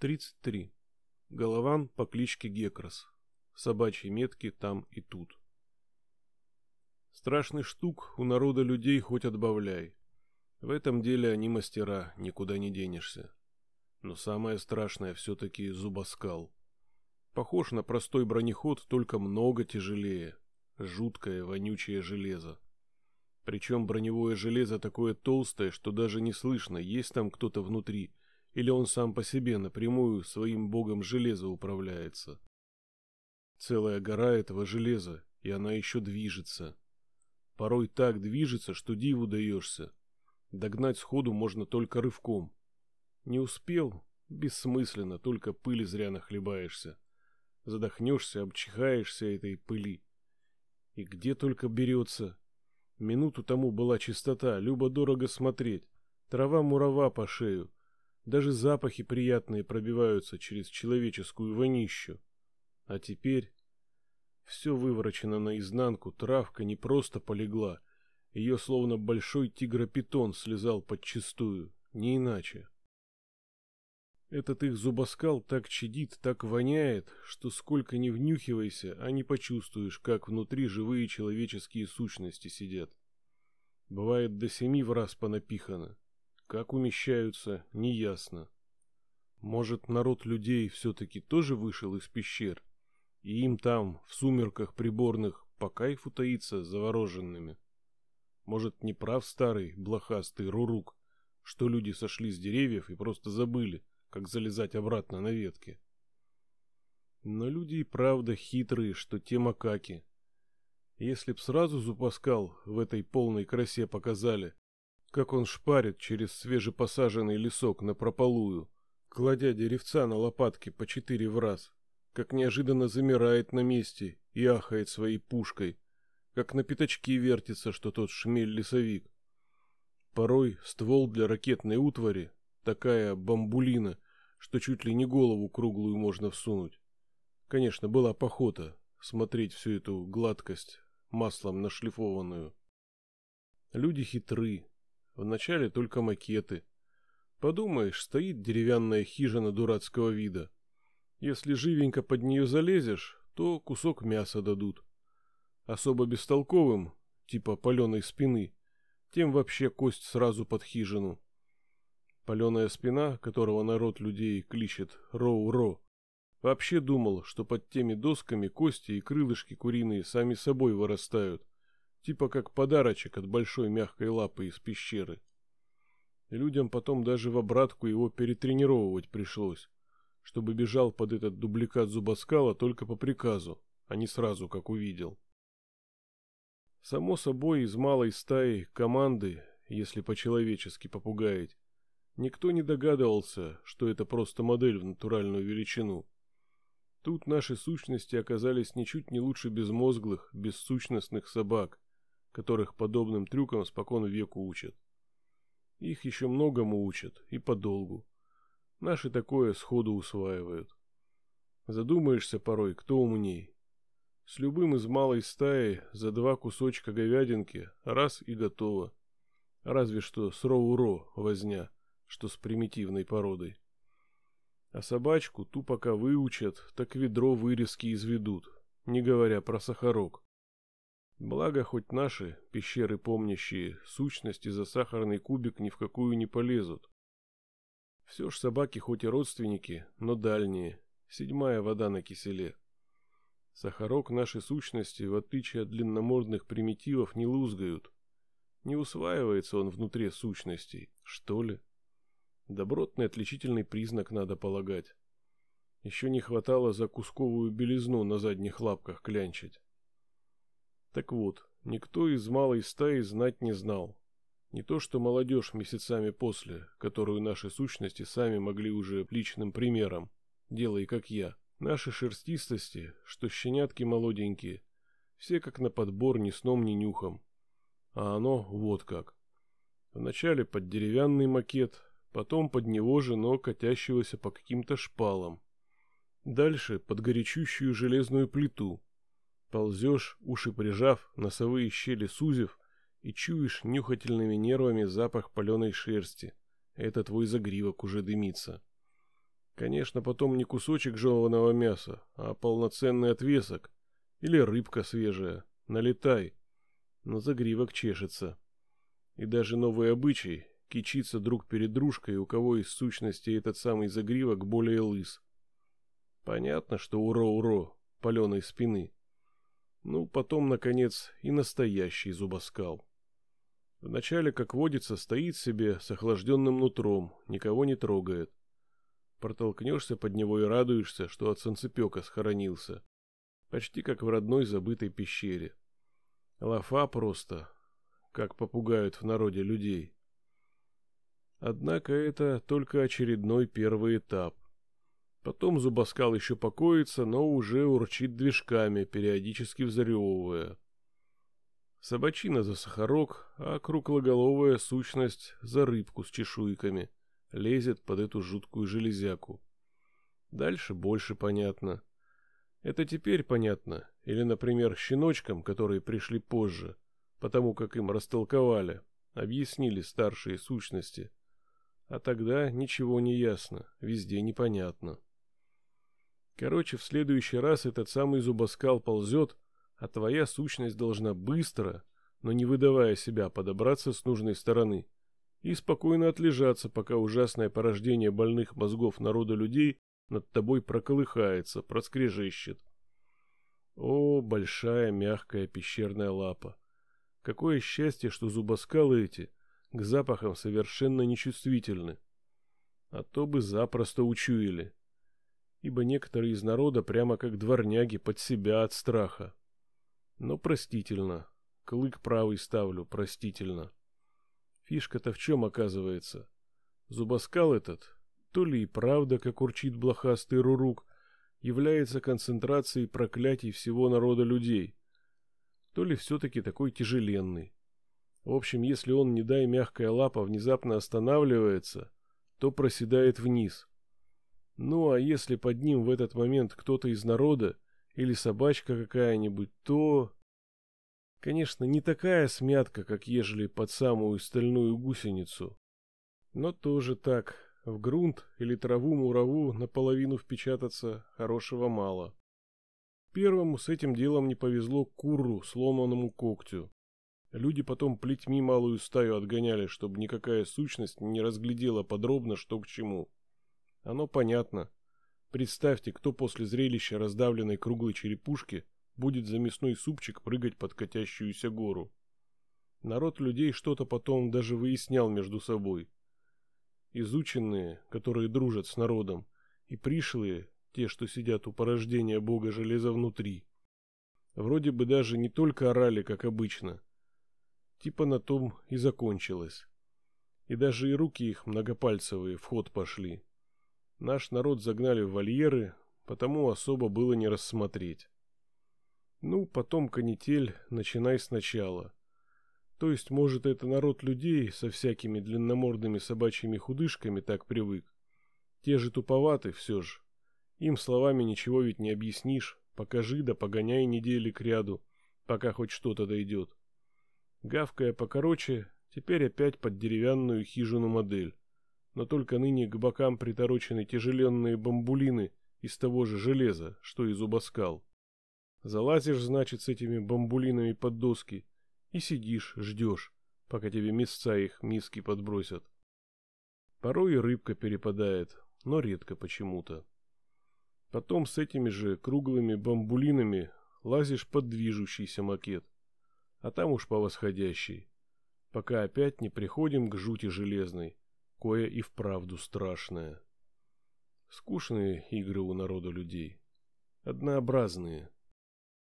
33. Голован по кличке Гекрос. Собачьи метки там и тут. Страшный штук у народа людей хоть отбавляй. В этом деле они мастера, никуда не денешься. Но самое страшное все-таки зубоскал. Похож на простой бронеход, только много тяжелее. Жуткое, вонючее железо. Причем броневое железо такое толстое, что даже не слышно, есть там кто-то внутри, или он сам по себе напрямую своим богом железа управляется. Целая гора этого железа, и она еще движется. Порой так движется, что диву даешься. Догнать сходу можно только рывком. Не успел? Бессмысленно, только пыли зря нахлебаешься. Задохнешься, обчихаешься этой пыли. И где только берется. Минуту тому была чистота, любо-дорого смотреть. Трава-мурава по шею. Даже запахи приятные пробиваются через человеческую вонищу. А теперь... Все выворочено наизнанку, травка не просто полегла. Ее словно большой тигропитон слезал подчистую, не иначе. Этот их зубоскал так чадит, так воняет, что сколько ни внюхивайся, а не почувствуешь, как внутри живые человеческие сущности сидят. Бывает до семи в раз понапихано. Как умещаются, неясно. Может, народ людей все-таки тоже вышел из пещер, и им там, в сумерках приборных, по кайфу таится завороженными. Может, не прав старый, блохастый Рурук, что люди сошли с деревьев и просто забыли, как залезать обратно на ветки. Но люди и правда хитрые, что те макаки. Если б сразу Зупаскал в этой полной красе показали, как он шпарит через свежепосаженный лесок на прополую, кладя деревца на лопатки по четыре в раз, как неожиданно замирает на месте и ахает своей пушкой, как на пятачке вертится, что тот шмель-лесовик. Порой ствол для ракетной утвари такая бамбулина, что чуть ли не голову круглую можно всунуть. Конечно, была похота смотреть всю эту гладкость, маслом нашлифованную. Люди хитры. Вначале только макеты. Подумаешь, стоит деревянная хижина дурацкого вида. Если живенько под нее залезешь, то кусок мяса дадут. Особо бестолковым, типа паленой спины, тем вообще кость сразу под хижину. Паленая спина, которого народ людей кличет Роу-Ро, вообще думал, что под теми досками кости и крылышки куриные сами собой вырастают, типа как подарочек от большой мягкой лапы из пещеры. Людям потом даже в обратку его перетренировывать пришлось, чтобы бежал под этот дубликат зубоскала только по приказу, а не сразу, как увидел. Само собой, из малой стаи команды, если по-человечески попугаять, Никто не догадывался, что это просто модель в натуральную величину. Тут наши сущности оказались ничуть не лучше безмозглых, бессущностных собак, которых подобным трюкам спокон веку учат. Их еще многому учат, и подолгу. Наши такое сходу усваивают. Задумаешься порой, кто умней. С любым из малой стаи за два кусочка говядинки раз и готово. Разве что с роу-ро возня что с примитивной породой. А собачку ту пока выучат, так ведро вырезки изведут, не говоря про сахарок. Благо, хоть наши, пещеры помнящие, сущности за сахарный кубик ни в какую не полезут. Все ж собаки хоть и родственники, но дальние, седьмая вода на киселе. Сахарок нашей сущности, в отличие от длинномордных примитивов, не лузгают. Не усваивается он внутри сущностей, что ли? Добротный отличительный признак, надо полагать. Еще не хватало за кусковую белизну на задних лапках клянчить. Так вот, никто из малой стаи знать не знал. Не то что молодежь месяцами после, которую наши сущности сами могли уже личным примером, делай как я. Наши шерстистости, что щенятки молоденькие, все как на подбор ни сном, ни нюхом. А оно вот как. Вначале под деревянный макет, потом под него же, но катящегося по каким-то шпалам. Дальше под горячущую железную плиту. Ползешь, уши прижав, носовые щели сузив, и чуешь нюхательными нервами запах паленой шерсти. Это твой загривок уже дымится. Конечно, потом не кусочек жеваного мяса, а полноценный отвесок. Или рыбка свежая. Налетай. Но загривок чешется. И даже новый обычай — кичиться друг перед дружкой, у кого из сущности этот самый загривок более лыс. Понятно, что уро-уро, паленой спины. Ну, потом, наконец, и настоящий зубоскал. Вначале, как водится, стоит себе с охлажденным нутром, никого не трогает. Протолкнешься под него и радуешься, что от солнцепека схоронился. Почти как в родной забытой пещере. Лафа просто, как попугают в народе людей. Однако это только очередной первый этап. Потом зубоскал еще покоится, но уже урчит движками, периодически взрёвывая. Собачина за сахарок, а круглоголовая сущность за рыбку с чешуйками — лезет под эту жуткую железяку. Дальше больше понятно. Это теперь понятно, или, например, щеночкам, которые пришли позже, потому как им растолковали, объяснили старшие сущности. А тогда ничего не ясно, везде непонятно. Короче, в следующий раз этот самый зубоскал ползет, а твоя сущность должна быстро, но не выдавая себя, подобраться с нужной стороны — и спокойно отлежаться, пока ужасное порождение больных мозгов народа людей над тобой проколыхается, проскрежещет. О, большая мягкая пещерная лапа! Какое счастье, что зубоскалы эти к запахам совершенно нечувствительны. А то бы запросто учуяли. Ибо некоторые из народа прямо как дворняги под себя от страха. Но простительно. Клык правый ставлю, простительно. Фишка-то в чем оказывается? Зубоскал этот, то ли и правда, как урчит блохастый рурук, является концентрацией проклятий всего народа людей, то ли все-таки такой тяжеленный. В общем, если он, не дай мягкая лапа, внезапно останавливается, то проседает вниз. Ну а если под ним в этот момент кто-то из народа или собачка какая-нибудь, то... Конечно, не такая смятка, как ежели под самую стальную гусеницу. Но тоже так, в грунт или траву-мураву наполовину впечататься хорошего мало. Первому с этим делом не повезло куру, сломанному когтю. Люди потом плетьми малую стаю отгоняли, чтобы никакая сущность не разглядела подробно, что к чему. Оно понятно. Представьте, кто после зрелища раздавленной круглой черепушки будет за мясной супчик прыгать под катящуюся гору. Народ людей что-то потом даже выяснял между собой. Изученные, которые дружат с народом, и пришлые, те, что сидят у порождения бога железа внутри. Вроде бы даже не только орали, как обычно. Типа на том и закончилось. И даже и руки их многопальцевые в ход пошли. Наш народ загнали в вольеры, потому особо было не рассмотреть. Ну, потом канитель, начинай сначала. То есть, может, это народ людей со всякими длинномордыми собачьими худышками так привык. Те же туповаты все же. Им словами ничего ведь не объяснишь. Покажи да погоняй недели к ряду, пока хоть что-то дойдет. Гавкая покороче, теперь опять под деревянную хижину модель. Но только ныне к бокам приторочены тяжеленные бамбулины из того же железа, что и зубоскал. Залазишь, значит, с этими бамбулинами под доски и сидишь, ждешь, пока тебе мясца их миски подбросят. Порой и рыбка перепадает, но редко почему-то. Потом с этими же круглыми бамбулинами лазишь под движущийся макет, а там уж по восходящей, пока опять не приходим к жути железной, кое и вправду страшная. Скучные игры у народа людей, однообразные –